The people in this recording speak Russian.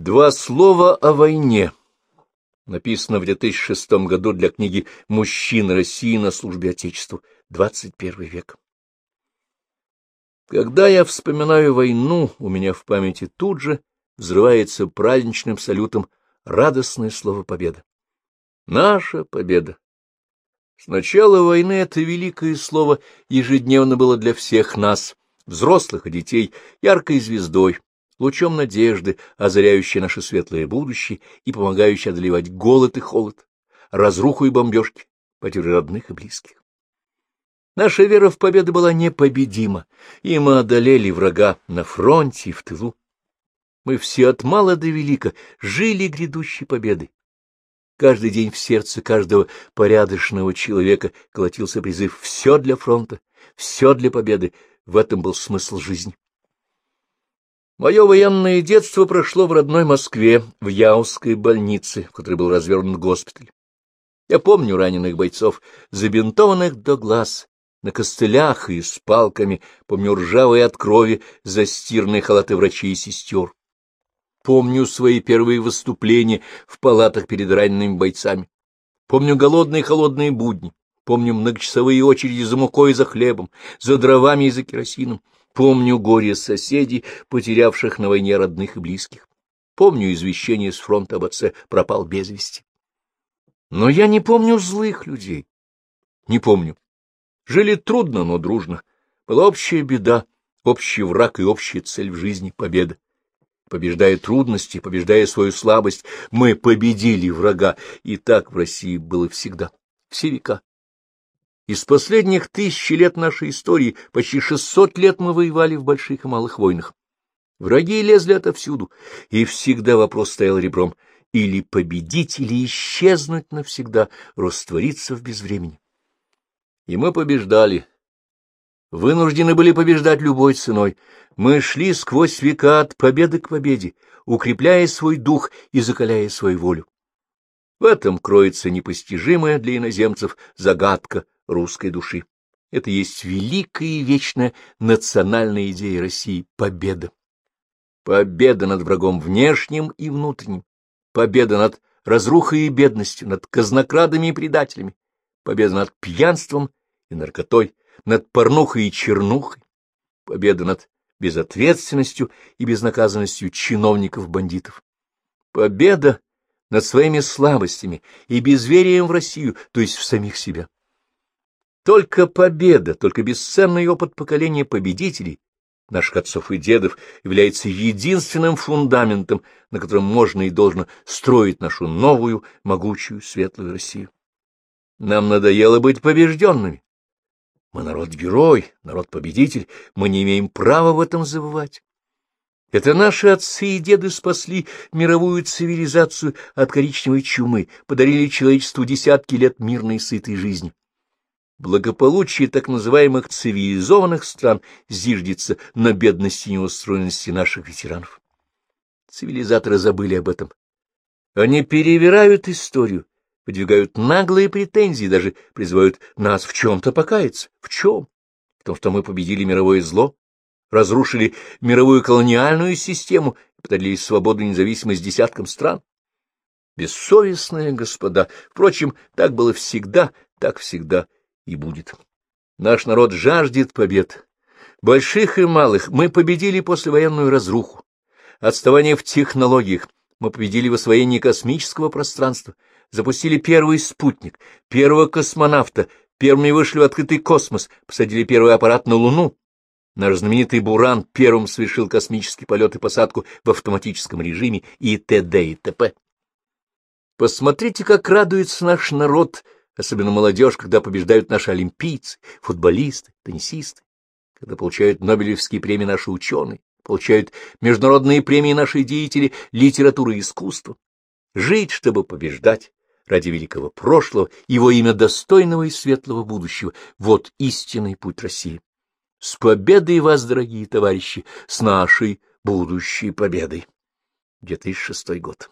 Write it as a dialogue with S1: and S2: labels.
S1: Два слова о войне. Написано в 2006 году для книги «Мужчины России на службе Отечеству. 21 век». Когда я вспоминаю войну, у меня в памяти тут же взрывается праздничным салютом радостное слово «победа». Наша победа. С начала войны это великое слово ежедневно было для всех нас, взрослых и детей, яркой звездой, лучом надежды, озаряющей наше светлое будущее и помогающей одолевать голод и холод, разруху и бомбежки, потери родных и близких. Наша вера в победу была непобедима, и мы одолели врага на фронте и в тылу. Мы все от мала до велика жили грядущей победой. Каждый день в сердце каждого порядочного человека колотился призыв «все для фронта, все для победы». В этом был смысл жизни. Мое военное детство прошло в родной Москве, в Яузской больнице, в которой был развернут госпиталь. Я помню раненых бойцов, забинтованных до глаз, на костылях и с палками, помню ржавые от крови застирные халаты врачей и сестер. Помню свои первые выступления в палатах перед ранеными бойцами. Помню голодные холодные будни. Помню многочасовые очереди за мукой и за хлебом, за дровами и за керосином. Помню горе соседей, потерявших на войне родных и близких. Помню извещение с фронта об отце пропал без вести. Но я не помню злых людей. Не помню. Жили трудно, но дружно. Была общая беда, общий враг и общая цель в жизни — победа. Побеждая трудности, побеждая свою слабость, мы победили врага, и так в России было всегда, все века. Из последних тысячи лет нашей истории почти шестьсот лет мы воевали в больших и малых войнах. Враги лезли отовсюду, и всегда вопрос стоял ребром — или победить, или исчезнуть навсегда, раствориться в безвремени. И мы побеждали. Вынуждены были побеждать любой ценой. Мы шли сквозь века от победы к победе, укрепляя свой дух и закаляя свою волю. В этом кроется непостижимая для иноземцев загадка русской души. Это есть великая и вечная национальная идея России — победа. Победа над врагом внешним и внутренним. Победа над разрухой и бедностью, над казнокрадами и предателями. Победа над пьянством и наркотой, над порнухой и чернухой. Победа над безответственностью и безнаказанностью чиновников-бандитов. Победа над своими слабостями и безверием в Россию, то есть в самих себя. Только победа, только бесценный опыт поколения победителей, наших отцов и дедов, является единственным фундаментом, на котором можно и должно строить нашу новую, могучую, светлую Россию. Нам надоело быть побежденными. Мы народ-герой, народ-победитель, мы не имеем права в этом забывать. Это наши отцы и деды спасли мировую цивилизацию от коричневой чумы, подарили человечеству десятки лет мирной и сытой жизни. Благополучие так называемых цивилизованных стран зиждется на бедности и неустроенности наших ветеранов. Цивилизаторы забыли об этом. Они перевирают историю, выдвигают наглые претензии, даже призывают нас в чем-то покаяться. В чем? В том, что мы победили мировое зло, разрушили мировую колониальную систему и подарили свободу и независимость десяткам стран. Бессовестные господа. Впрочем, так было всегда, так всегда и будет. Наш народ жаждет побед. Больших и малых мы победили послевоенную разруху. Отставание в технологиях. Мы победили в освоении космического пространства, запустили первый спутник, первого космонавта, первыми вышли в открытый космос, посадили первый аппарат на Луну. Наш знаменитый «Буран» первым совершил космический полет и посадку в автоматическом режиме и т.д. и т.п. Посмотрите, как радуется наш народ — особенно молодежь, когда побеждают наши олимпийцы, футболисты, теннисисты, когда получают Нобелевские премии наши ученые, получают международные премии наши деятели литературы и искусства. Жить, чтобы побеждать, ради великого прошлого, его имя достойного и светлого будущего. Вот истинный путь России. С победой вас, дорогие товарищи, с нашей будущей победой. 2006 год.